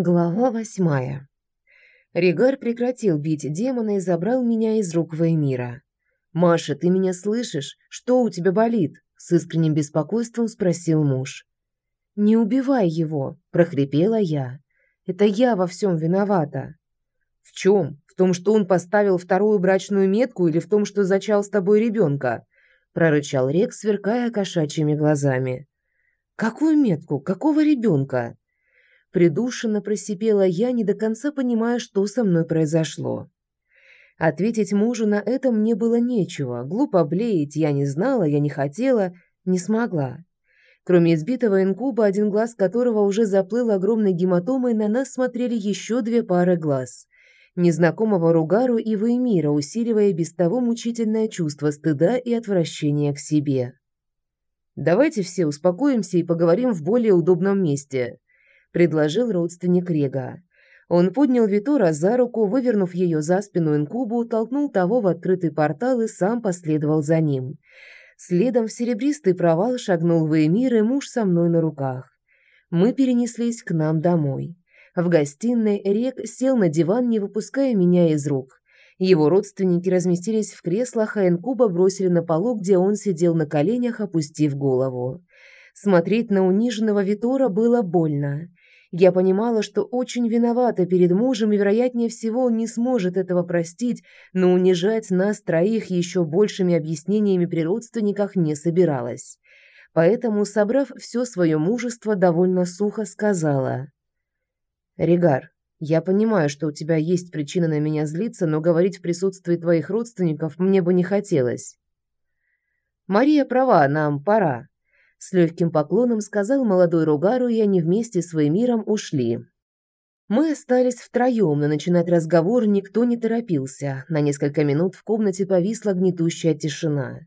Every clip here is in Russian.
Глава восьмая. Ригар прекратил бить демона и забрал меня из рук Веймира. «Маша, ты меня слышишь? Что у тебя болит?» С искренним беспокойством спросил муж. «Не убивай его», – прохрипела я. «Это я во всем виновата». «В чем? В том, что он поставил вторую брачную метку или в том, что зачал с тобой ребенка?» – прорычал Рекс, сверкая кошачьими глазами. «Какую метку? Какого ребенка?» Придушенно просипела я, не до конца понимая, что со мной произошло. Ответить мужу на это мне было нечего. Глупо блеять я не знала, я не хотела, не смогла. Кроме избитого инкуба, один глаз которого уже заплыл огромной гематомой, на нас смотрели еще две пары глаз. Незнакомого Ругару и Веймира, усиливая без того мучительное чувство стыда и отвращения к себе. «Давайте все успокоимся и поговорим в более удобном месте», – предложил родственник Рега. Он поднял Витора за руку, вывернув ее за спину инкубу, толкнул того в открытый портал и сам последовал за ним. Следом в серебристый провал шагнул Веймир и муж со мной на руках. Мы перенеслись к нам домой. В гостиной Рек сел на диван, не выпуская меня из рук. Его родственники разместились в креслах, а инкуба бросили на полу, где он сидел на коленях, опустив голову. Смотреть на униженного Витора было больно. Я понимала, что очень виновата перед мужем, и, вероятнее всего, он не сможет этого простить, но унижать нас троих еще большими объяснениями при родственниках не собиралась. Поэтому, собрав все свое мужество, довольно сухо сказала. «Регар, я понимаю, что у тебя есть причина на меня злиться, но говорить в присутствии твоих родственников мне бы не хотелось». «Мария права, нам пора», с легким поклоном сказал молодой Ругару, и они вместе с миром ушли. Мы остались втроем, но начинать разговор никто не торопился. На несколько минут в комнате повисла гнетущая тишина.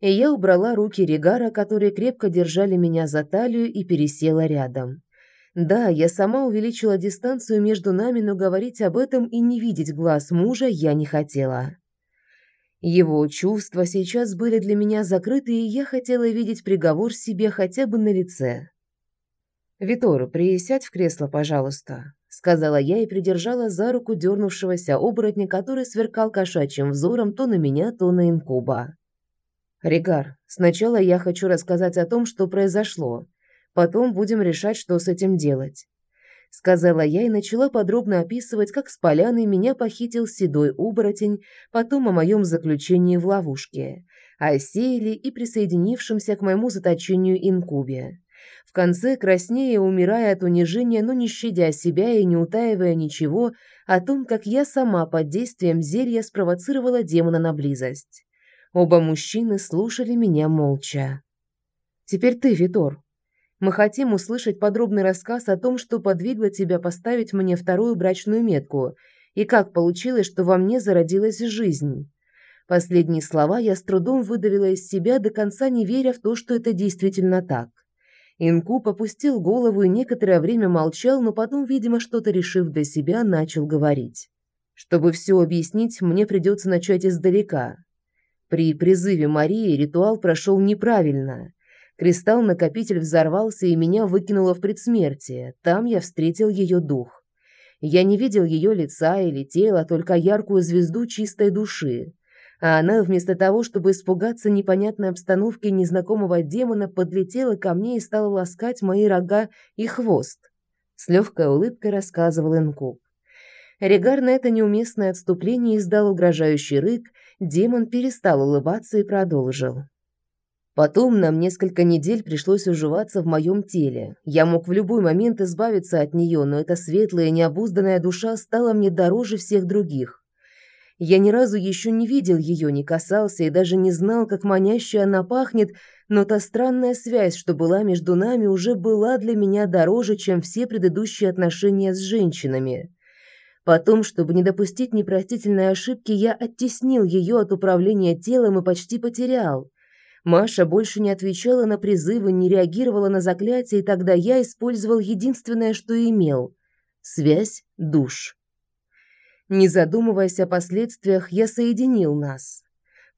И я убрала руки Регара, которые крепко держали меня за талию, и пересела рядом. Да, я сама увеличила дистанцию между нами, но говорить об этом и не видеть глаз мужа я не хотела. Его чувства сейчас были для меня закрыты, и я хотела видеть приговор себе хотя бы на лице. «Витор, присядь в кресло, пожалуйста», — сказала я и придержала за руку дернувшегося оборотня, который сверкал кошачьим взором то на меня, то на инкуба. «Регар, сначала я хочу рассказать о том, что произошло. Потом будем решать, что с этим делать сказала я и начала подробно описывать, как с поляны меня похитил седой оборотень, потом о моем заключении в ловушке, о Сейле и присоединившемся к моему заточению инкубе. В конце, краснея, умирая от унижения, но не щадя себя и не утаивая ничего, о том, как я сама под действием зелья спровоцировала демона на близость. Оба мужчины слушали меня молча. «Теперь ты, Витор», мы хотим услышать подробный рассказ о том, что подвигло тебя поставить мне вторую брачную метку, и как получилось, что во мне зародилась жизнь. Последние слова я с трудом выдавила из себя, до конца не веря в то, что это действительно так. Инку попустил голову и некоторое время молчал, но потом, видимо, что-то решив для себя, начал говорить. Чтобы все объяснить, мне придется начать издалека. При призыве Марии ритуал прошел неправильно. Кристалл-накопитель взорвался и меня выкинуло в предсмертие. Там я встретил ее дух. Я не видел ее лица или тела, только яркую звезду чистой души. А она, вместо того, чтобы испугаться непонятной обстановки незнакомого демона, подлетела ко мне и стала ласкать мои рога и хвост. С легкой улыбкой рассказывал Инкуб. Регар на это неуместное отступление издал угрожающий рык, демон перестал улыбаться и продолжил. Потом нам несколько недель пришлось уживаться в моем теле. Я мог в любой момент избавиться от нее, но эта светлая, необузданная душа стала мне дороже всех других. Я ни разу еще не видел ее, не касался и даже не знал, как маняще она пахнет, но та странная связь, что была между нами, уже была для меня дороже, чем все предыдущие отношения с женщинами. Потом, чтобы не допустить непростительной ошибки, я оттеснил ее от управления телом и почти потерял. Маша больше не отвечала на призывы, не реагировала на заклятия, и тогда я использовал единственное, что имел – связь душ. Не задумываясь о последствиях, я соединил нас.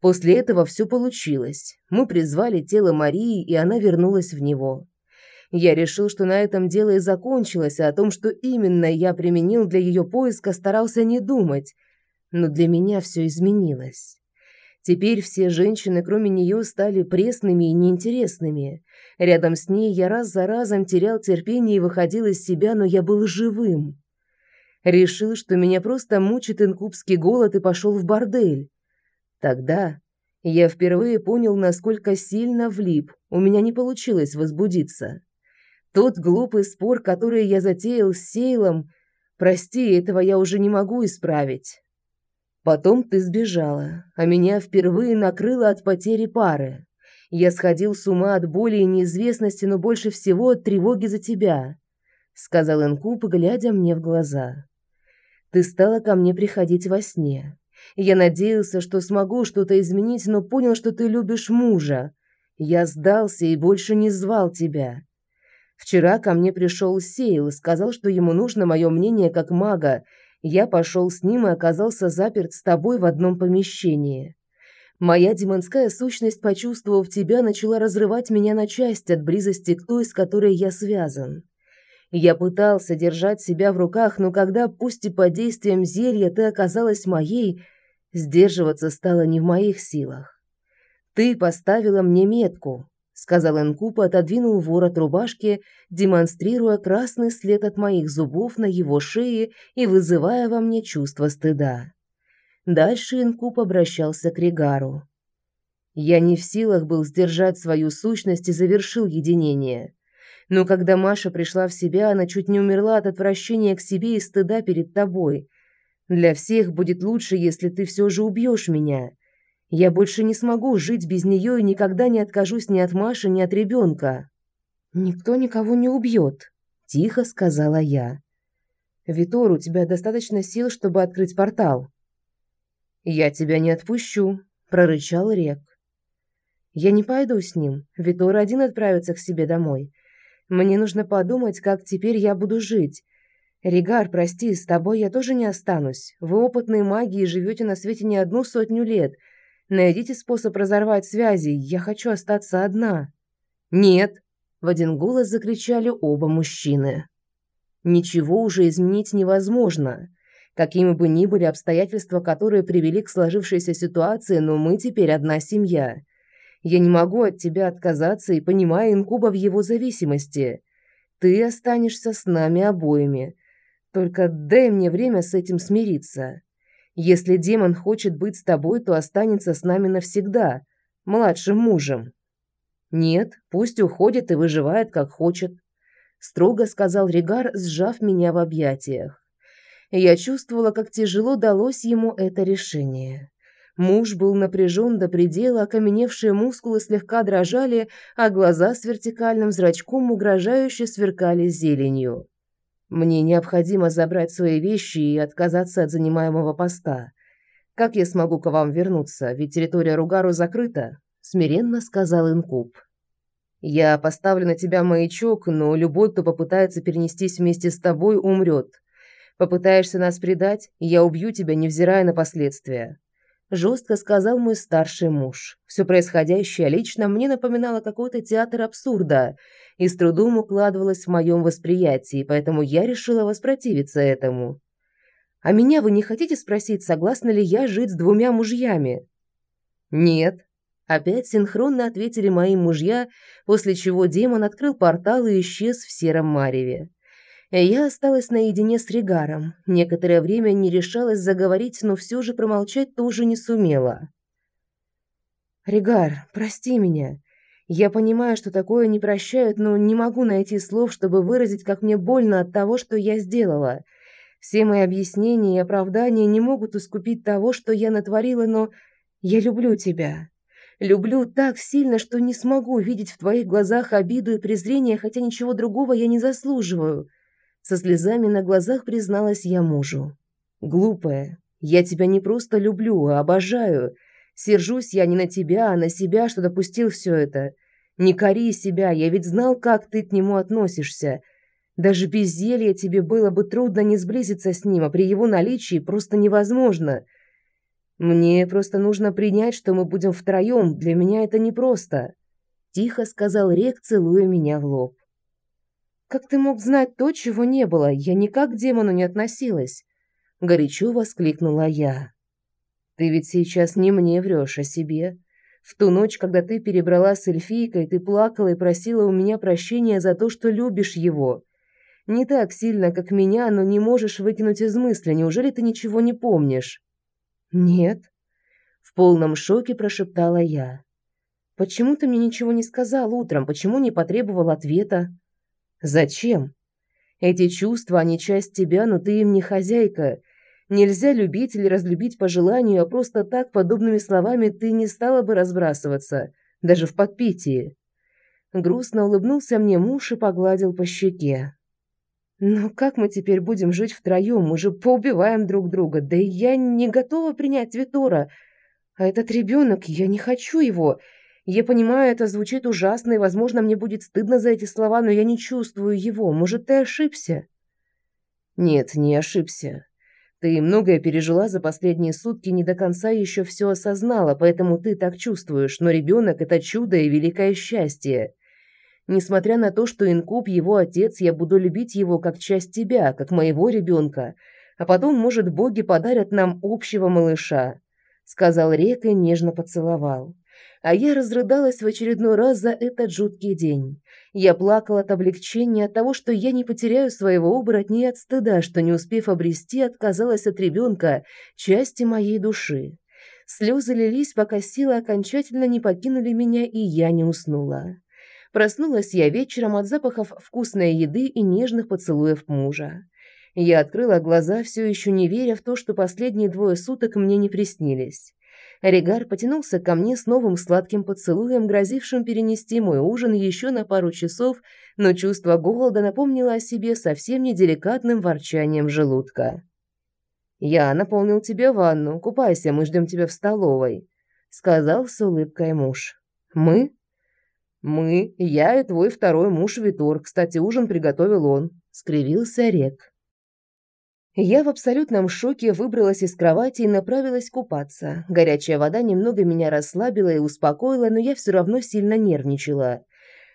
После этого все получилось. Мы призвали тело Марии, и она вернулась в него. Я решил, что на этом дело и закончилось, а о том, что именно я применил для ее поиска, старался не думать. Но для меня все изменилось. Теперь все женщины, кроме нее, стали пресными и неинтересными. Рядом с ней я раз за разом терял терпение и выходил из себя, но я был живым. Решил, что меня просто мучит инкубский голод и пошел в бордель. Тогда я впервые понял, насколько сильно влип. У меня не получилось возбудиться. Тот глупый спор, который я затеял с Сейлом, прости, этого я уже не могу исправить. Потом ты сбежала, а меня впервые накрыло от потери пары. Я сходил с ума от боли и неизвестности, но больше всего от тревоги за тебя, сказал Энкуп, глядя мне в глаза. Ты стала ко мне приходить во сне. Я надеялся, что смогу что-то изменить, но понял, что ты любишь мужа. Я сдался и больше не звал тебя. Вчера ко мне пришел Сейл и сказал, что ему нужно мое мнение как мага, я пошел с ним и оказался заперт с тобой в одном помещении. Моя демонская сущность, почувствовав тебя, начала разрывать меня на части от близости к той, с которой я связан. Я пытался держать себя в руках, но когда, пусть и под действием зелья, ты оказалась моей, сдерживаться стало не в моих силах. Ты поставила мне метку, сказал Энкуп и отодвинул ворот рубашки, демонстрируя красный след от моих зубов на его шее и вызывая во мне чувство стыда. Дальше Энкуп обращался к Регару. Я не в силах был сдержать свою сущность и завершил единение. Но когда Маша пришла в себя, она чуть не умерла от отвращения к себе и стыда перед тобой. Для всех будет лучше, если ты все же убьешь меня. Я больше не смогу жить без нее и никогда не откажусь ни от Маши, ни от ребенка. Никто никого не убьет, тихо сказала я. Витор, у тебя достаточно сил, чтобы открыть портал. Я тебя не отпущу, прорычал Рек. Я не пойду с ним. Витор один отправится к себе домой. Мне нужно подумать, как теперь я буду жить. Ригар, прости, с тобой я тоже не останусь. Вы опытные маги и живете на свете не одну сотню лет. Найдите способ разорвать связи, я хочу остаться одна». «Нет!» – в один голос закричали оба мужчины. «Ничего уже изменить невозможно. Какими бы ни были обстоятельства, которые привели к сложившейся ситуации, но мы теперь одна семья. Я не могу от тебя отказаться и понимаю инкуба в его зависимости. Ты останешься с нами обоими. Только дай мне время с этим смириться. Если демон хочет быть с тобой, то останется с нами навсегда, младшим мужем. Нет, пусть уходит и выживает как хочет, строго сказал Ригар, сжав меня в объятиях. Я чувствовала, как тяжело далось ему это решение. Муж был напряжен до предела, окаменевшие мускулы слегка дрожали, а глаза с вертикальным зрачком угрожающе сверкали зеленью. Мне необходимо забрать свои вещи и отказаться от занимаемого поста. Как я смогу к вам вернуться, ведь территория Ругару закрыта, смиренно сказал Инкуб. Я поставлю на тебя маячок, но любой, кто попытается перенестись вместе с тобой, умрет. Попытаешься нас предать, я убью тебя, невзирая на последствия жестко сказал мой старший муж. Все происходящее лично мне напоминало какой-то театр абсурда и с трудом укладывалось в моем восприятии, поэтому я решила воспротивиться этому. А меня вы не хотите спросить, согласна ли я жить с двумя мужьями? Нет. Опять синхронно ответили мои мужья, после чего демон открыл портал и исчез в сером мареве. Я осталась наедине с Регаром. Некоторое время не решалась заговорить, но все же промолчать тоже не сумела. «Регар, прости меня. Я понимаю, что такое не прощают, но не могу найти слов, чтобы выразить, как мне больно от того, что я сделала. Все мои объяснения и оправдания не могут искупить того, что я натворила, но я люблю тебя. Люблю так сильно, что не смогу видеть в твоих глазах обиду и презрение, хотя ничего другого я не заслуживаю. Со слезами на глазах призналась я мужу. «Глупая, я тебя не просто люблю, а обожаю. Сержусь я не на тебя, а на себя, что допустил все это. Не кори себя, я ведь знал, как ты к нему относишься. Даже без зелья тебе было бы трудно не сблизиться с ним, а при его наличии просто невозможно. Мне просто нужно принять, что мы будем втроем, для меня это непросто», – тихо сказал Рек, целуя меня в лоб. Как ты мог знать то, чего не было? Я никак к демону не относилась!» Горячо воскликнула я. «Ты ведь сейчас не мне врешь, а себе. В ту ночь, когда ты перебрала с эльфийкой, ты плакала и просила у меня прощения за то, что любишь его. Не так сильно, как меня, но не можешь выкинуть из мысли. Неужели ты ничего не помнишь?» «Нет», — в полном шоке прошептала я. «Почему ты мне ничего не сказал утром? Почему не потребовал ответа?» «Зачем? Эти чувства, они часть тебя, но ты им не хозяйка. Нельзя любить или разлюбить по желанию, а просто так подобными словами ты не стала бы разбрасываться, даже в подпитии». Грустно улыбнулся мне муж и погладил по щеке. «Но как мы теперь будем жить втроем? Мы же поубиваем друг друга. Да и я не готова принять Витора. А этот ребенок, я не хочу его. Я понимаю, это звучит ужасно, и, возможно, мне будет стыдно за эти слова, но я не чувствую его. Может, ты ошибся?» «Нет, не ошибся. Ты многое пережила за последние сутки, не до конца еще все осознала, поэтому ты так чувствуешь, но ребенок – это чудо и великое счастье. Несмотря на то, что Инкуб его отец, я буду любить его как часть тебя, как моего ребенка. А потом, может, боги подарят нам общего малыша», — сказал Река и нежно поцеловал. А я разрыдалась в очередной раз за этот жуткий день. Я плакала от облегчения, от того, что я не потеряю своего оборотня и от стыда, что, не успев обрести, отказалась от ребенка, части моей души. Слезы лились, пока силы окончательно не покинули меня, и я не уснула. Проснулась я вечером от запахов вкусной еды и нежных поцелуев мужа. Я открыла глаза, все еще не веря в то, что последние двое суток мне не приснились. Регар потянулся ко мне с новым сладким поцелуем, грозившим перенести мой ужин еще на пару часов, но чувство голода напомнило о себе совсем неделикатным ворчанием желудка. «Я наполнил тебе ванну. Купайся, мы ждем тебя в столовой», — сказал с улыбкой муж. «Мы?» «Мы, я и твой второй муж Витор. Кстати, ужин приготовил он», — скривился Рек. Я в абсолютном шоке выбралась из кровати и направилась купаться. Горячая вода немного меня расслабила и успокоила, но я все равно сильно нервничала.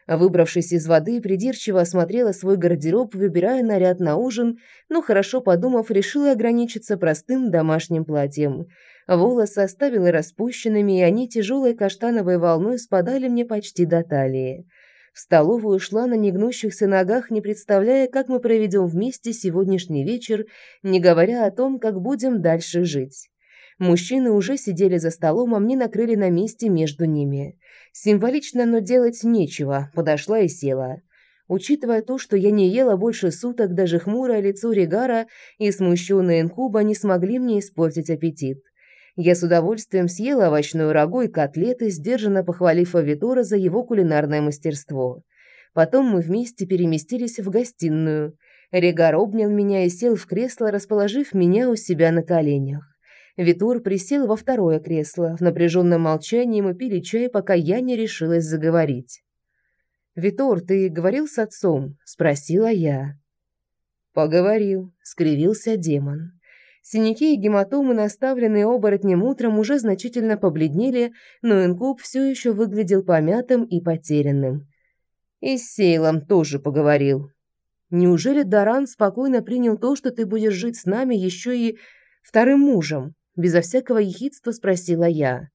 Выбравшись из воды, придирчиво осмотрела свой гардероб, выбирая наряд на ужин, но хорошо подумав, решила ограничиться простым домашним платьем — Волосы оставила распущенными, и они тяжелой каштановой волной спадали мне почти до талии. В столовую шла на негнущихся ногах, не представляя, как мы проведем вместе сегодняшний вечер, не говоря о том, как будем дальше жить. Мужчины уже сидели за столом, а мне накрыли на месте между ними. Символично, но делать нечего, подошла и села. Учитывая то, что я не ела больше суток, даже хмурое лицо Регара и смущенная инкуба не смогли мне испортить аппетит. Я с удовольствием съела овощную рагу и котлеты, сдержанно похвалив Авитора за его кулинарное мастерство. Потом мы вместе переместились в гостиную. Регар обнял меня и сел в кресло, расположив меня у себя на коленях. Витур присел во второе кресло. В напряженном молчании мы пили чай, пока я не решилась заговорить. «Витур, ты говорил с отцом?» – спросила я. «Поговорил», – скривился демон. Синяки и гематомы, наставленные оборотнем утром, уже значительно побледнели, но инкуб все еще выглядел помятым и потерянным. И с Сейлом тоже поговорил. Неужели Даран спокойно принял то, что ты будешь жить с нами еще и вторым мужем? Безо всякого ехидства спросила я.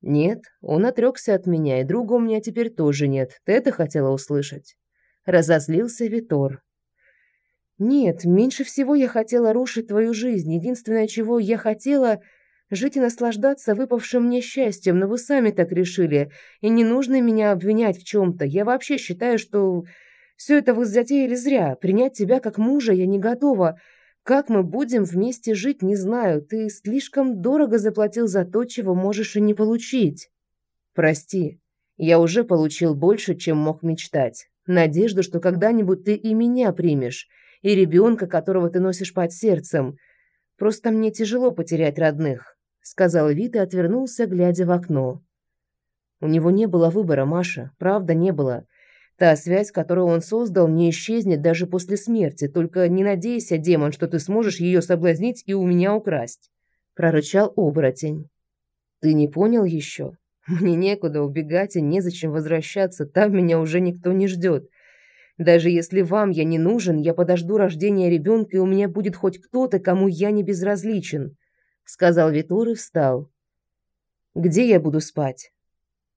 Нет, он отрекся от меня, и друга у меня теперь тоже нет. Ты это хотела услышать? Разозлился Витор. Нет, меньше всего я хотела рушить твою жизнь. Единственное, чего я хотела жить и наслаждаться выпавшим мне счастьем, но вы сами так решили, и не нужно меня обвинять в чем то Я вообще считаю, что все это вы затеяли зря. Принять тебя как мужа я не готова. Как мы будем вместе жить, не знаю. Ты слишком дорого заплатил за то, чего можешь и не получить. Прости. Я уже получил больше, чем мог мечтать. Надежду, что когда-нибудь ты и меня примешь и ребенка, которого ты носишь под сердцем. Просто мне тяжело потерять родных», — сказал Вит и отвернулся, глядя в окно. У него не было выбора, Маша, правда не было. Та связь, которую он создал, не исчезнет даже после смерти. Только не надейся, демон, что ты сможешь ее соблазнить и у меня украсть», — прорычал оборотень. «Ты не понял еще? Мне некуда убегать и незачем возвращаться, там меня уже никто не ждет. Даже если вам я не нужен, я подожду рождения ребенка, и у меня будет хоть кто-то, кому я не безразличен», — сказал Витор и встал. «Где я буду спать?»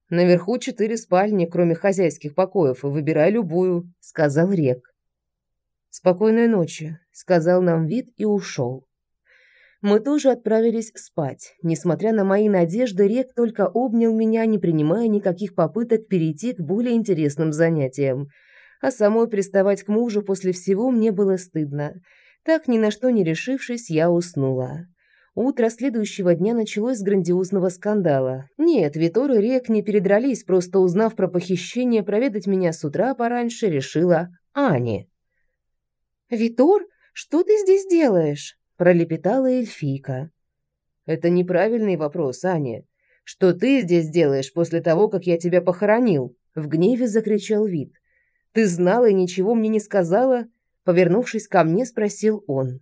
«Наверху четыре спальни, кроме хозяйских покоев, и выбирай любую», — сказал Рек. «Спокойной ночи», — сказал нам Вит и ушел. Мы тоже отправились спать. Несмотря на мои надежды, Рек только обнял меня, не принимая никаких попыток перейти к более интересным занятиям — а самой приставать к мужу после всего мне было стыдно. Так, ни на что не решившись, я уснула. Утро следующего дня началось с грандиозного скандала. Нет, Витор и Рек не передрались, просто узнав про похищение, проведать меня с утра пораньше решила Ани. «Витор, что ты здесь делаешь?» – пролепетала эльфийка. «Это неправильный вопрос, Аня. Что ты здесь делаешь после того, как я тебя похоронил?» – в гневе закричал Вит. Ты знала и ничего мне не сказала?» Повернувшись ко мне, спросил он.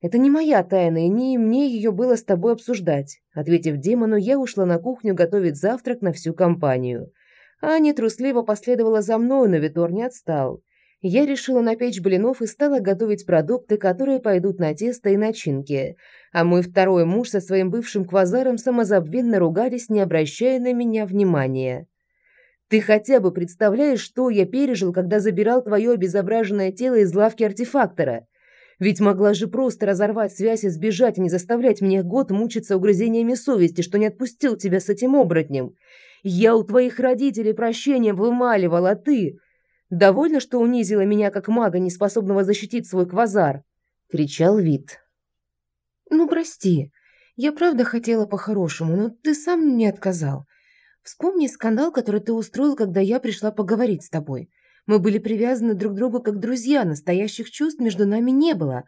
«Это не моя тайна, и не мне ее было с тобой обсуждать». Ответив демону, я ушла на кухню готовить завтрак на всю компанию. Аня трусливо последовала за мной, но Витор не отстал. Я решила напечь блинов и стала готовить продукты, которые пойдут на тесто и начинки. А мой второй муж со своим бывшим квазаром самозабвенно ругались, не обращая на меня внимания. Ты хотя бы представляешь, что я пережил, когда забирал твое обезображенное тело из лавки артефактора? Ведь могла же просто разорвать связь и сбежать, не заставлять меня год мучиться угрызениями совести, что не отпустил тебя с этим оборотнем. Я у твоих родителей прощения вымаливал, а ты... Довольно, что унизила меня как мага, неспособного защитить свой квазар?» — кричал Вит. «Ну, прости. Я правда хотела по-хорошему, но ты сам мне отказал. Вспомни скандал, который ты устроил, когда я пришла поговорить с тобой. Мы были привязаны друг к другу как друзья, настоящих чувств между нами не было.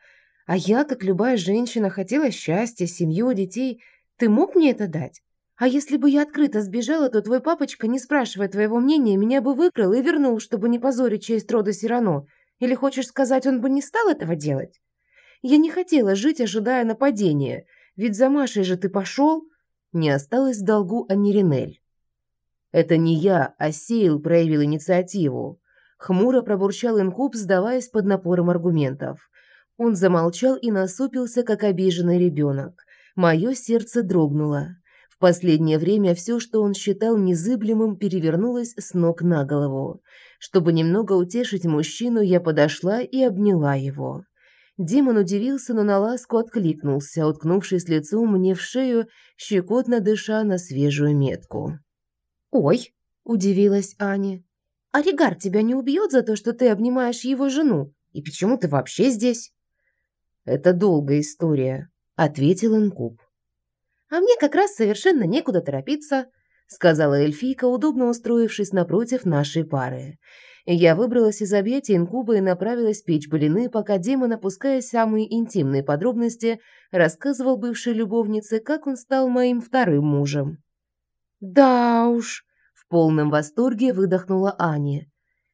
А я, как любая женщина, хотела счастья, семью, детей. Ты мог мне это дать? А если бы я открыто сбежала, то твой папочка, не спрашивая твоего мнения, меня бы выкрал и вернул, чтобы не позорить честь рода Сирано. Или хочешь сказать, он бы не стал этого делать? Я не хотела жить, ожидая нападения. Ведь за Машей же ты пошел. Не осталось в долгу Аниринель. Это не я, а Сейл проявил инициативу. Хмуро пробурчал инкуб, сдаваясь под напором аргументов. Он замолчал и насупился, как обиженный ребенок. Мое сердце дрогнуло. В последнее время все, что он считал незыблемым, перевернулось с ног на голову. Чтобы немного утешить мужчину, я подошла и обняла его. Демон удивился, но на ласку откликнулся, уткнувшись лицом мне в шею, щекотно дыша на свежую метку. «Ой!» – удивилась Аня. «А Ригар тебя не убьет за то, что ты обнимаешь его жену? И почему ты вообще здесь?» «Это долгая история», – ответил Инкуб. «А мне как раз совершенно некуда торопиться», – сказала эльфийка, удобно устроившись напротив нашей пары. Я выбралась из объятий инкуба и направилась печь блины, пока демон, опуская самые интимные подробности, рассказывал бывшей любовнице, как он стал моим вторым мужем. «Да уж», – в полном восторге выдохнула Аня.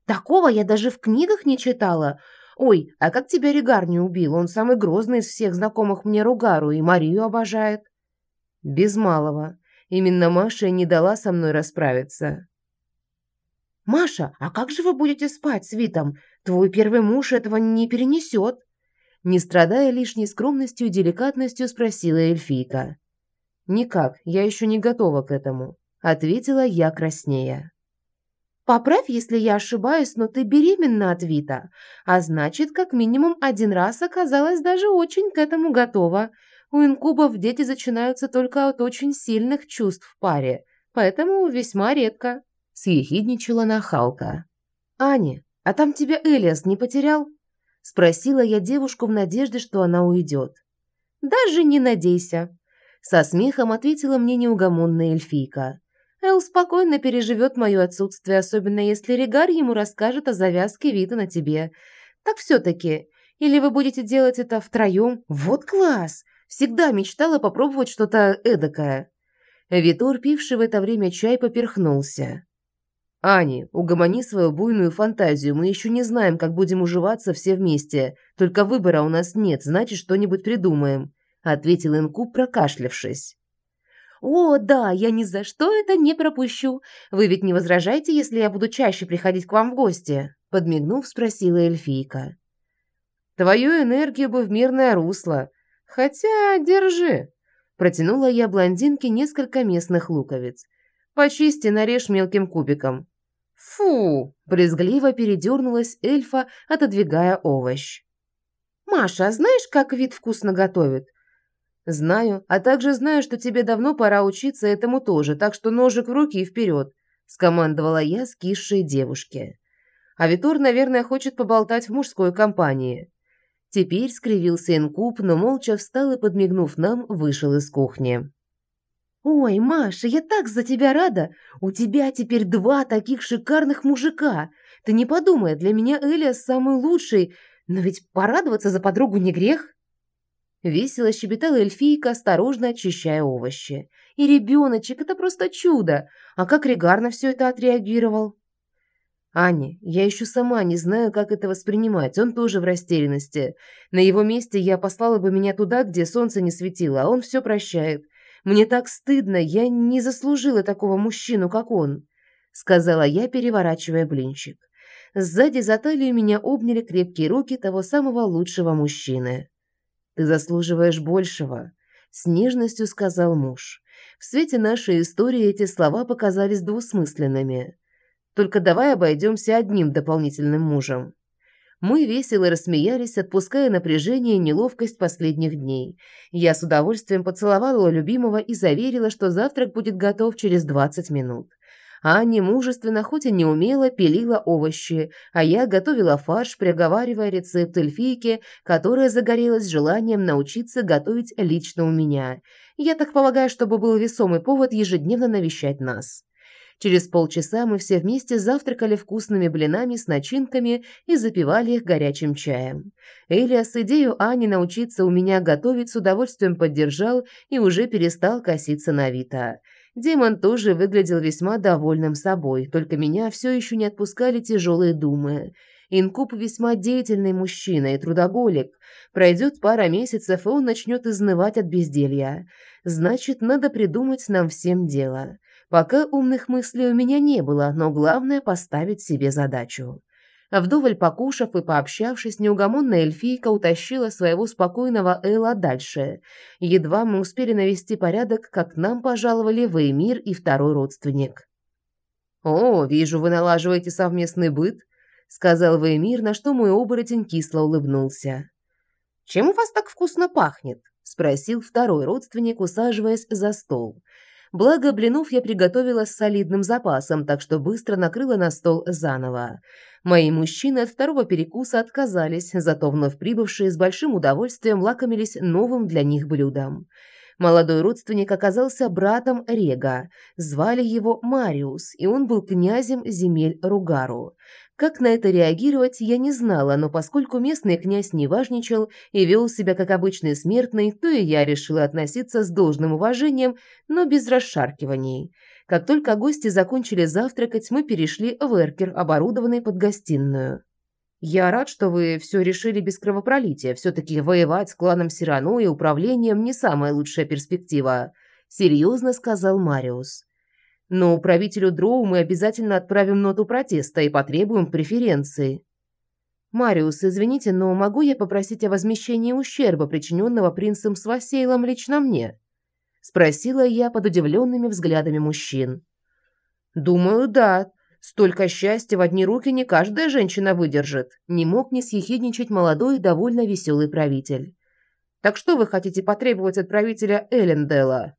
«Такого я даже в книгах не читала. Ой, а как тебя Ригар не убил? Он самый грозный из всех знакомых мне Ругару и Марию обожает». «Без малого. Именно Маша не дала со мной расправиться». «Маша, а как же вы будете спать с Витом? Твой первый муж этого не перенесет». Не страдая лишней скромностью и деликатностью, спросила эльфийка. «Никак, я еще не готова к этому», – ответила я краснея. «Поправь, если я ошибаюсь, но ты беременна от Вита, а значит, как минимум один раз оказалась даже очень к этому готова. У инкубов дети начинаются только от очень сильных чувств в паре, поэтому весьма редко», – съехидничала нахалка. «Аня, а там тебя Элиас не потерял?» – спросила я девушку в надежде, что она уйдет. «Даже не надейся», со смехом ответила мне неугомонная эльфийка. Эл спокойно переживет мое отсутствие, особенно если Регар ему расскажет о завязке Вита на тебе. Так все-таки, или вы будете делать это втроем? Вот класс! Всегда мечтала попробовать что-то эдакое. Витор, пивший в это время чай, поперхнулся. «Ани, угомони свою буйную фантазию, мы еще не знаем, как будем уживаться все вместе. Только выбора у нас нет, значит, что-нибудь придумаем ответил Инкуб, прокашлявшись. «О, да, я ни за что это не пропущу. Вы ведь не возражаете, если я буду чаще приходить к вам в гости?» Подмигнув, спросила эльфийка. «Твою энергию бы в мирное русло. Хотя, держи». Протянула я блондинке несколько местных луковиц. «Почисти, нарежь мелким кубиком». «Фу!» – брезгливо передернулась эльфа, отодвигая овощ. «Маша, а знаешь, как вид вкусно готовит?» «Знаю, а также знаю, что тебе давно пора учиться этому тоже, так что ножик в руки и вперед», – скомандовала я скисшей девушке. А Витор, наверное, хочет поболтать в мужской компании. Теперь скривился инкуб, но молча встал и, подмигнув нам, вышел из кухни. «Ой, Маша, я так за тебя рада! У тебя теперь два таких шикарных мужика! Ты не подумай, для меня Элиас самый лучший, но ведь порадоваться за подругу не грех!» Весело щебетала эльфийка, осторожно очищая овощи. «И ребеночек, это просто чудо! А как Регар на все это отреагировал?» «Аня, я еще сама не знаю, как это воспринимать. Он тоже в растерянности. На его месте я послала бы меня туда, где солнце не светило, а он все прощает. Мне так стыдно, я не заслужила такого мужчину, как он», — сказала я, переворачивая блинчик. Сзади за талию меня обняли крепкие руки того самого лучшего мужчины. «Ты заслуживаешь большего», — с нежностью сказал муж. В свете нашей истории эти слова показались двусмысленными. Только давай обойдемся одним дополнительным мужем. Мы весело рассмеялись, отпуская напряжение и неловкость последних дней. Я с удовольствием поцеловала любимого и заверила, что завтрак будет готов через 20 минут. Аня мужественно, хоть и не умело, пилила овощи, а я готовила фарш, приговаривая рецепт эльфийки, которая загорелась желанием научиться готовить лично у меня. Я так полагаю, чтобы был весомый повод ежедневно навещать нас. Через полчаса мы все вместе завтракали вкусными блинами с начинками и запивали их горячим чаем. Элиас идею Ани научиться у меня готовить с удовольствием поддержал и уже перестал коситься на Вита. Демон тоже выглядел весьма довольным собой, только меня все еще не отпускали тяжелые думы. Инкуб весьма деятельный мужчина и трудоголик. Пройдет пара месяцев, и он начнет изнывать от безделья. Значит, надо придумать нам всем дело. Пока умных мыслей у меня не было, но главное – поставить себе задачу. Вдоволь покушав и пообщавшись, неугомонная эльфийка утащила своего спокойного Элла дальше. Едва мы успели навести порядок, как нам пожаловали Веймир и второй родственник. «О, вижу, вы налаживаете совместный быт», — сказал Веймир, на что мой оборотень кисло улыбнулся. «Чем у вас так вкусно пахнет?» — спросил второй родственник, усаживаясь за стол. Благо, блинов я приготовила с солидным запасом, так что быстро накрыла на стол заново. Мои мужчины от второго перекуса отказались, зато вновь прибывшие с большим удовольствием лакомились новым для них блюдом. Молодой родственник оказался братом Рега. Звали его Мариус, и он был князем земель Ругару. Как на это реагировать, я не знала, но поскольку местный князь не важничал и вел себя как обычный смертный, то и я решила относиться с должным уважением, но без расшаркиваний. Как только гости закончили завтракать, мы перешли в эркер, оборудованный под гостиную. «Я рад, что вы все решили без кровопролития. Все-таки воевать с кланом Сирано и управлением не самая лучшая перспектива», – серьезно сказал Мариус. Но правителю Дроу мы обязательно отправим ноту протеста и потребуем преференции. Мариус, извините, но могу я попросить о возмещении ущерба, причиненного принцем Свасейлом лично мне? Спросила я под удивленными взглядами мужчин. Думаю, да. Столько счастья в одни руки не каждая женщина выдержит. Не мог не съехидничать молодой и довольно веселый правитель. Так что вы хотите потребовать от правителя Эллендела?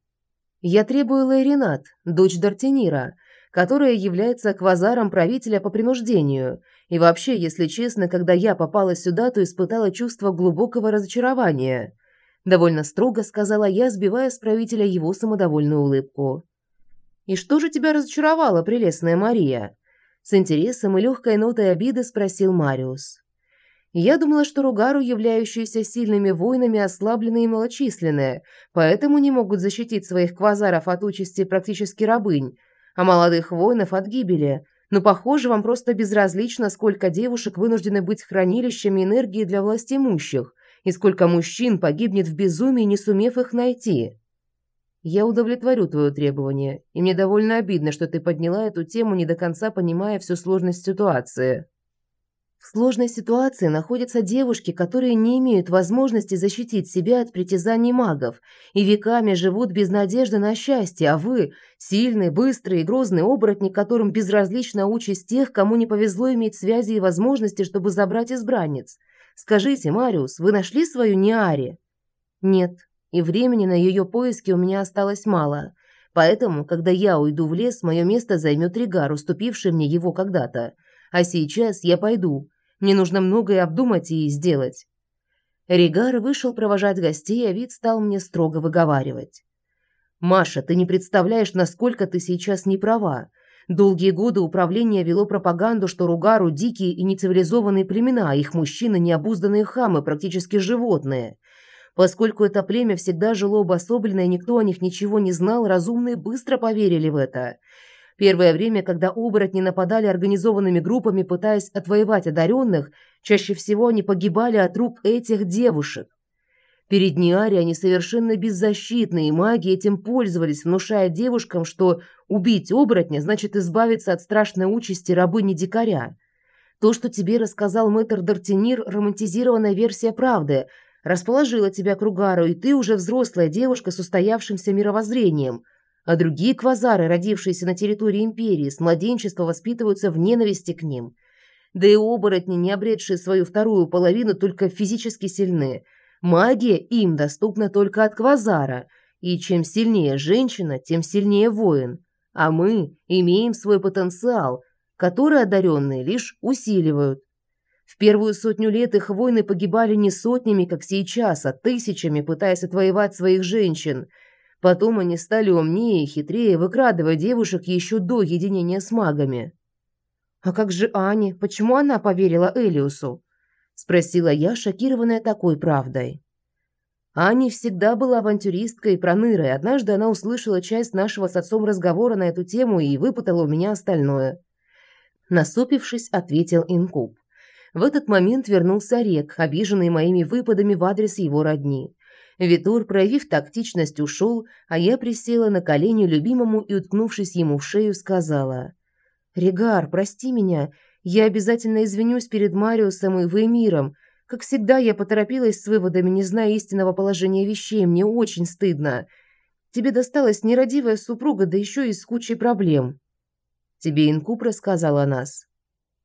Я требую Лейринат, дочь Дартинира, которая является квазаром правителя по принуждению. И вообще, если честно, когда я попала сюда, то испытала чувство глубокого разочарования. Довольно строго сказала я, сбивая с правителя его самодовольную улыбку. «И что же тебя разочаровало, прелестная Мария?» С интересом и легкой нотой обиды спросил Мариус. Я думала, что Ругару, являющиеся сильными воинами, ослаблены и малочисленные, поэтому не могут защитить своих квазаров от участи практически рабынь, а молодых воинов от гибели. Но, похоже, вам просто безразлично, сколько девушек вынуждены быть хранилищами энергии для властимущих, и сколько мужчин погибнет в безумии, не сумев их найти. Я удовлетворю твое требование, и мне довольно обидно, что ты подняла эту тему, не до конца понимая всю сложность ситуации. В сложной ситуации находятся девушки, которые не имеют возможности защитить себя от притязаний магов и веками живут без надежды на счастье, а вы – сильный, быстрый и грозный оборотни, которым безразлична участь тех, кому не повезло иметь связи и возможности, чтобы забрать избранниц. Скажите, Мариус, вы нашли свою Ниари? Нет, и времени на ее поиски у меня осталось мало. Поэтому, когда я уйду в лес, мое место займет Ригар, уступивший мне его когда-то. А сейчас я пойду, мне нужно многое обдумать и сделать. Ригар вышел провожать гостей, а вид стал мне строго выговаривать. «Маша, ты не представляешь, насколько ты сейчас не права. Долгие годы управление вело пропаганду, что Ругару – дикие и нецивилизованные племена, а их мужчины – необузданные хамы, практически животные. Поскольку это племя всегда жило обособленно и никто о них ничего не знал, разумные быстро поверили в это – Первое время, когда оборотни нападали организованными группами, пытаясь отвоевать одаренных, чаще всего они погибали от рук этих девушек. Перед Ниари они совершенно беззащитны, и маги этим пользовались, внушая девушкам, что убить оборотня значит избавиться от страшной участи рабыни-дикаря. То, что тебе рассказал мэтр Дартинир, романтизированная версия правды, расположила тебя к Ругару, и ты уже взрослая девушка с устоявшимся мировоззрением – а другие квазары, родившиеся на территории империи, с младенчества воспитываются в ненависти к ним. Да и оборотни, не обретшие свою вторую половину, только физически сильны. Магия им доступна только от квазара, и чем сильнее женщина, тем сильнее воин. А мы имеем свой потенциал, который одаренные лишь усиливают. В первую сотню лет их воины погибали не сотнями, как сейчас, а тысячами, пытаясь отвоевать своих женщин – Потом они стали умнее и хитрее, выкрадывая девушек еще до единения с магами. «А как же Ани? Почему она поверила Элиусу?» – спросила я, шокированная такой правдой. Ани всегда была авантюристкой и пронырой. Однажды она услышала часть нашего с отцом разговора на эту тему и выпытала у меня остальное. Насупившись, ответил Инкуб. В этот момент вернулся Рек, обиженный моими выпадами в адрес его родни. Витур, проявив тактичность, ушел, а я присела на колени любимому и, уткнувшись ему в шею, сказала. «Регар, прости меня. Я обязательно извинюсь перед Мариусом и Веймиром. Как всегда, я поторопилась с выводами, не зная истинного положения вещей. Мне очень стыдно. Тебе досталась нерадивая супруга, да еще и с кучей проблем». «Тебе Инкуб рассказал о нас?»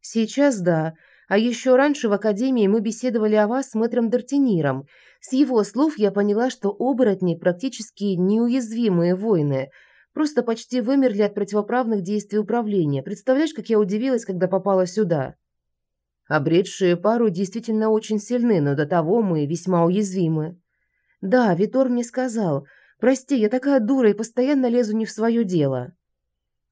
«Сейчас да. А еще раньше в академии мы беседовали о вас с мэтром Дартиниром. С его слов я поняла, что оборотни практически неуязвимые воины, просто почти вымерли от противоправных действий управления. Представляешь, как я удивилась, когда попала сюда? Обретшие пару действительно очень сильны, но до того мы весьма уязвимы. Да, Витор мне сказал. Прости, я такая дура и постоянно лезу не в свое дело.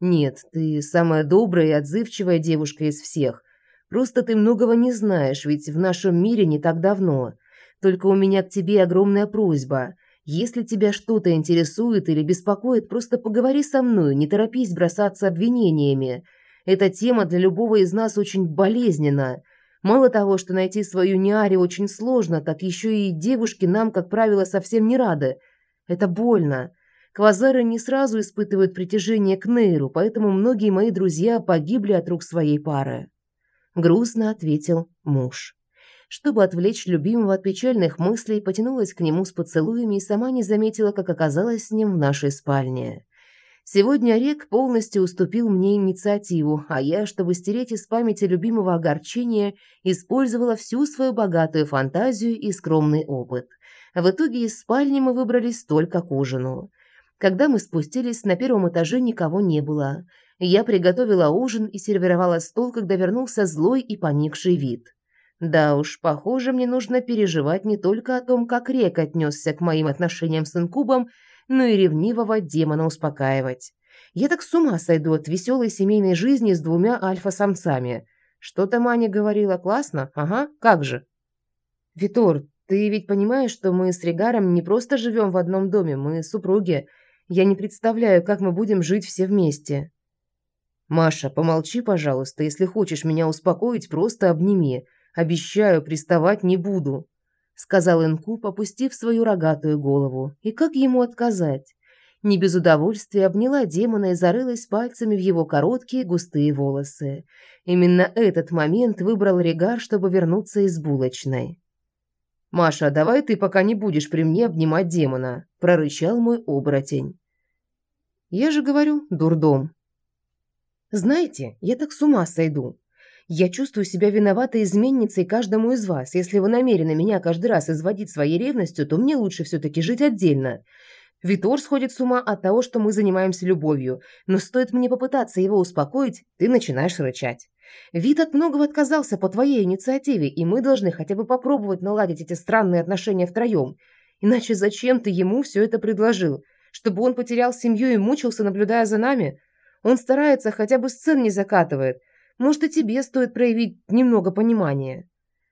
Нет, ты самая добрая и отзывчивая девушка из всех. Просто ты многого не знаешь, ведь в нашем мире не так давно. Только у меня к тебе огромная просьба. Если тебя что-то интересует или беспокоит, просто поговори со мной, не торопись бросаться обвинениями. Эта тема для любого из нас очень болезненна. Мало того, что найти свою Ниари очень сложно, так еще и девушки нам, как правило, совсем не рады. Это больно. Квазары не сразу испытывают притяжение к Нейру, поэтому многие мои друзья погибли от рук своей пары грустно ответил муж. Чтобы отвлечь любимого от печальных мыслей, потянулась к нему с поцелуями и сама не заметила, как оказалась с ним в нашей спальне. Сегодня Рек полностью уступил мне инициативу, а я, чтобы стереть из памяти любимого огорчения, использовала всю свою богатую фантазию и скромный опыт. В итоге из спальни мы выбрались только к ужину. Когда мы спустились, на первом этаже никого не было – я приготовила ужин и сервировала стол, когда вернулся злой и поникший вид. Да уж, похоже, мне нужно переживать не только о том, как Рек отнесся к моим отношениям с инкубом, но и ревнивого демона успокаивать. Я так с ума сойду от веселой семейной жизни с двумя альфа-самцами. Что-то Маня говорила классно, ага, как же. Витор, ты ведь понимаешь, что мы с Регаром не просто живем в одном доме, мы супруги. Я не представляю, как мы будем жить все вместе. «Маша, помолчи, пожалуйста. Если хочешь меня успокоить, просто обними. Обещаю, приставать не буду», — сказал Инкуб, опустив свою рогатую голову. «И как ему отказать? Не без удовольствия обняла демона и зарылась пальцами в его короткие густые волосы. Именно этот момент выбрал Регар, чтобы вернуться из булочной. «Маша, давай ты пока не будешь при мне обнимать демона», – прорычал мой оборотень. «Я же говорю, дурдом». «Знаете, я так с ума сойду. Я чувствую себя виноватой изменницей каждому из вас. Если вы намерены меня каждый раз изводить своей ревностью, то мне лучше все-таки жить отдельно. Витор сходит с ума от того, что мы занимаемся любовью, но стоит мне попытаться его успокоить, ты начинаешь рычать. Вит от многого отказался по твоей инициативе, и мы должны хотя бы попробовать наладить эти странные отношения втроем. Иначе зачем ты ему все это предложил? Чтобы он потерял семью и мучился, наблюдая за нами? Он старается, хотя бы сцен не закатывает. Может, и тебе стоит проявить немного понимания?»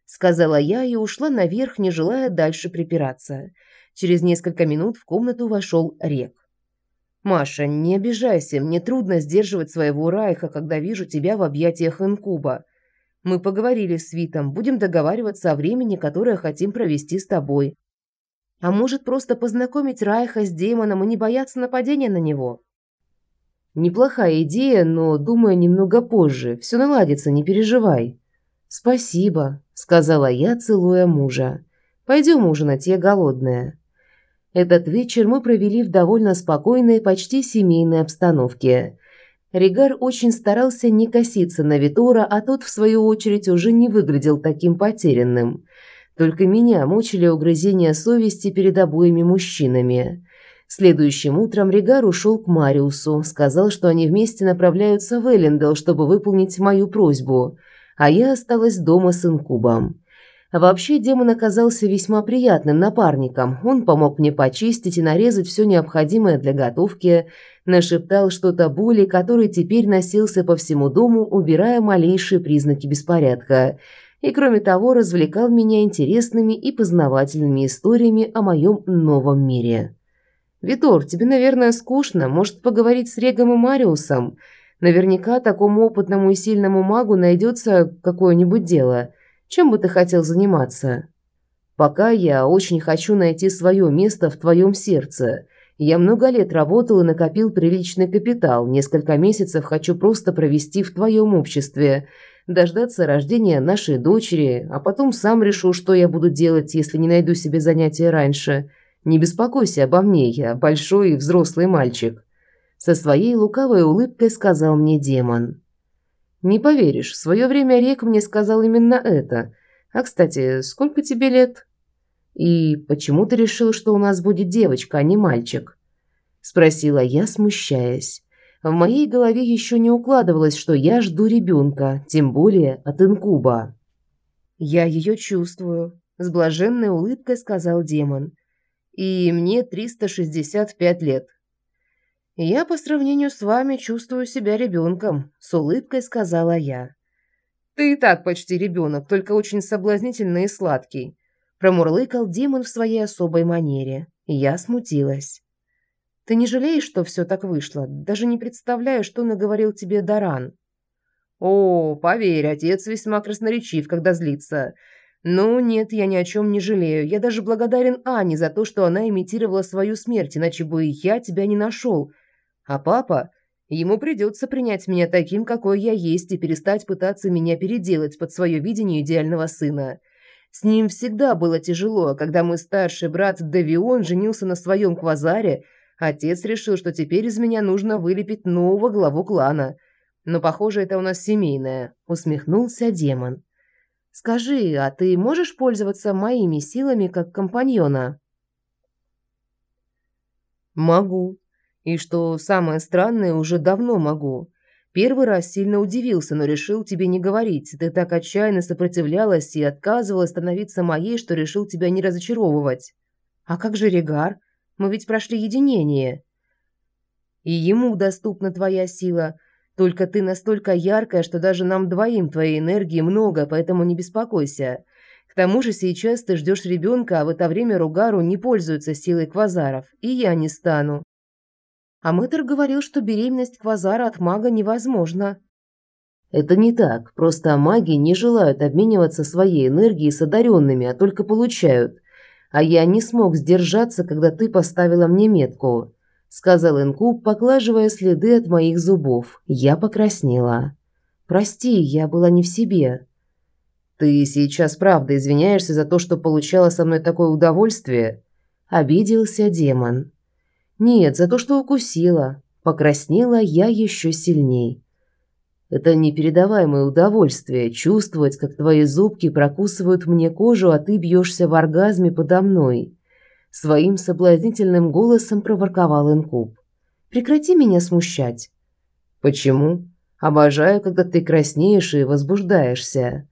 Сказала я и ушла наверх, не желая дальше припираться. Через несколько минут в комнату вошел Рек. «Маша, не обижайся, мне трудно сдерживать своего Райха, когда вижу тебя в объятиях инкуба. Мы поговорили с Витом, будем договариваться о времени, которое хотим провести с тобой. А может, просто познакомить Райха с демоном и не бояться нападения на него?» Неплохая идея, но, думаю, немного позже. Все наладится, не переживай. Спасибо, сказала я, целуя мужа. Пойдем ужинать, я голодная. Этот вечер мы провели в довольно спокойной, почти семейной обстановке. Ригар очень старался не коситься на Витора, а тот, в свою очередь, уже не выглядел таким потерянным. Только меня мучили угрызения совести перед обоими мужчинами. Следующим утром Ригар ушел к Мариусу, сказал, что они вместе направляются в Эллендел, чтобы выполнить мою просьбу, а я осталась дома с инкубом. Вообще демон оказался весьма приятным напарником. Он помог мне почистить и нарезать все необходимое для готовки, нашептал что-то Були, который теперь носился по всему дому, убирая малейшие признаки беспорядка. И кроме того, развлекал меня интересными и познавательными историями о моем новом мире. «Витор, тебе, наверное, скучно. Может, поговорить с Регом и Мариусом? Наверняка такому опытному и сильному магу найдется какое-нибудь дело. Чем бы ты хотел заниматься?» «Пока я очень хочу найти свое место в твоем сердце. Я много лет работал и накопил приличный капитал. Несколько месяцев хочу просто провести в твоем обществе, дождаться рождения нашей дочери, а потом сам решу, что я буду делать, если не найду себе занятия раньше». Не беспокойся обо мне, я большой и взрослый мальчик», – со своей лукавой улыбкой сказал мне демон. «Не поверишь, в свое время Рек мне сказал именно это. А, кстати, сколько тебе лет?» «И почему ты решил, что у нас будет девочка, а не мальчик?» – спросила я, смущаясь. В моей голове еще не укладывалось, что я жду ребенка, тем более от инкуба. «Я ее чувствую», – с блаженной улыбкой сказал демон – и мне 365 лет. Я по сравнению с вами чувствую себя ребенком, с улыбкой сказала я. Ты и так почти ребенок, только очень соблазнительный и сладкий, промурлыкал демон в своей особой манере. Я смутилась. Ты не жалеешь, что все так вышло? Даже не представляю, что наговорил тебе Даран. О, поверь, отец весьма красноречив, когда злится. «Ну нет, я ни о чем не жалею. Я даже благодарен Ане за то, что она имитировала свою смерть, иначе бы я тебя не нашел. А папа, ему придется принять меня таким, какой я есть, и перестать пытаться меня переделать под свое видение идеального сына. С ним всегда было тяжело, когда мой старший брат Давион женился на своем квазаре, отец решил, что теперь из меня нужно вылепить нового главу клана. Но, похоже, это у нас семейное», — усмехнулся демон. Скажи, а ты можешь пользоваться моими силами как компаньона?» «Могу. И что самое странное, уже давно могу. Первый раз сильно удивился, но решил тебе не говорить. Ты так отчаянно сопротивлялась и отказывалась становиться моей, что решил тебя не разочаровывать. А как же Регар? Мы ведь прошли единение. И ему доступна твоя сила. Только ты настолько яркая, что даже нам двоим твоей энергии много, поэтому не беспокойся. К тому же сейчас ты ждешь ребенка, а в это время Ругару не пользуется силой квазаров, и я не стану. А мэтр говорил, что беременность квазара от мага невозможна. Это не так, просто маги не желают обмениваться своей энергией с одаренными, а только получают. А я не смог сдержаться, когда ты поставила мне метку сказал инкуб, поглаживая следы от моих зубов. Я покраснела. «Прости, я была не в себе». «Ты сейчас правда извиняешься за то, что получала со мной такое удовольствие?» Обиделся демон. «Нет, за то, что укусила. Покраснела я еще сильней. Это непередаваемое удовольствие чувствовать, как твои зубки прокусывают мне кожу, а ты бьешься в оргазме подо мной. Своим соблазнительным голосом проворковал инкуб. Прекрати меня смущать. Почему? Обожаю, когда ты краснеешь и возбуждаешься.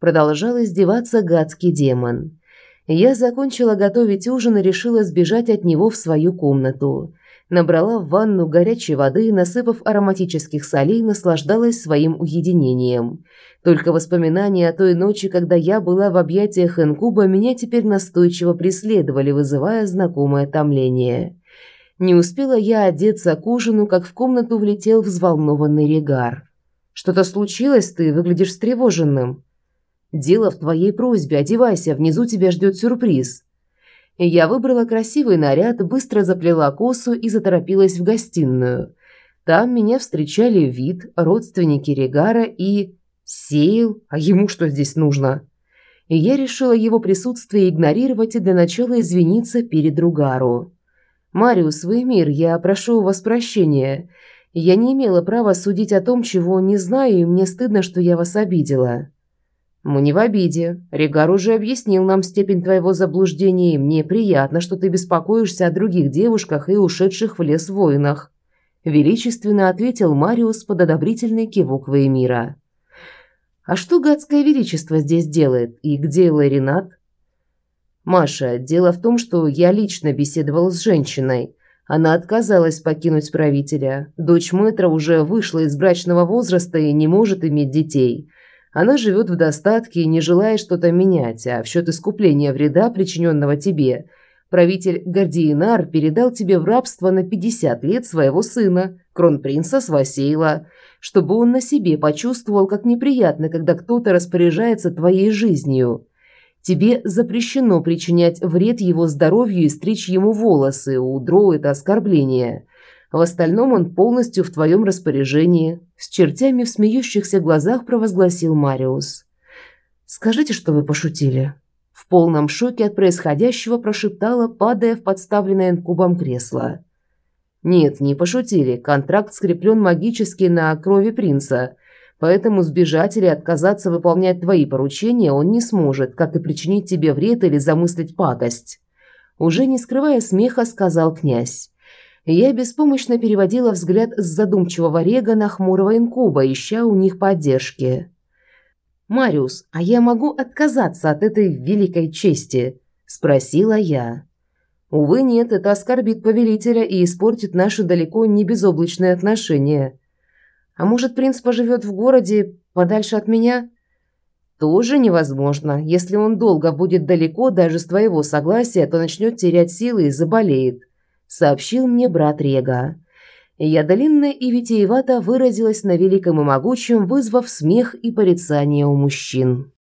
Продолжал издеваться гадский демон. Я закончила готовить ужин и решила сбежать от него в свою комнату набрала в ванну горячей воды насыпав ароматических солей, наслаждалась своим уединением. Только воспоминания о той ночи, когда я была в объятиях инкуба, меня теперь настойчиво преследовали, вызывая знакомое томление. Не успела я одеться к ужину, как в комнату влетел взволнованный Регар. «Что-то случилось? Ты выглядишь встревоженным». «Дело в твоей просьбе. Одевайся, внизу тебя ждет сюрприз». Я выбрала красивый наряд, быстро заплела косу и заторопилась в гостиную. Там меня встречали вид, родственники Регара и... Сейл, а ему что здесь нужно? И я решила его присутствие игнорировать и для начала извиниться перед Ругару. «Мариус, вы мир, я прошу у вас прощения. Я не имела права судить о том, чего не знаю, и мне стыдно, что я вас обидела». «Мы не в обиде. Регар уже объяснил нам степень твоего заблуждения, и мне приятно, что ты беспокоишься о других девушках и ушедших в лес воинах», – величественно ответил Мариус под одобрительный кивок Веймира. «А что гадское величество здесь делает? И где Ларинат?» «Маша, дело в том, что я лично беседовал с женщиной. Она отказалась покинуть правителя. Дочь мэтра уже вышла из брачного возраста и не может иметь детей». Она живет в достатке и не желая что-то менять, а в счет искупления вреда, причиненного тебе, правитель Гордиенар передал тебе в рабство на 50 лет своего сына, кронпринца Свасейла, чтобы он на себе почувствовал, как неприятно, когда кто-то распоряжается твоей жизнью. Тебе запрещено причинять вред его здоровью и стричь ему волосы, у Дроу это оскорбление. В остальном он полностью в твоем распоряжении», – с чертями в смеющихся глазах провозгласил Мариус. «Скажите, что вы пошутили?» В полном шоке от происходящего прошептала, падая в подставленное инкубом кресло. «Нет, не пошутили. Контракт скреплен магически на крови принца, поэтому сбежать или отказаться выполнять твои поручения он не сможет, как и причинить тебе вред или замыслить пакость». Уже не скрывая смеха, сказал князь. Я беспомощно переводила взгляд с задумчивого Рега на хмурого инкуба, ища у них поддержки. «Мариус, а я могу отказаться от этой великой чести?» – спросила я. «Увы, нет, это оскорбит повелителя и испортит наши далеко не безоблачные отношения. А может, принц поживет в городе подальше от меня?» «Тоже невозможно. Если он долго будет далеко, даже с твоего согласия, то начнет терять силы и заболеет сообщил мне брат Рега. Я длинно и витиевато выразилась на великом и могучем, вызвав смех и порицание у мужчин.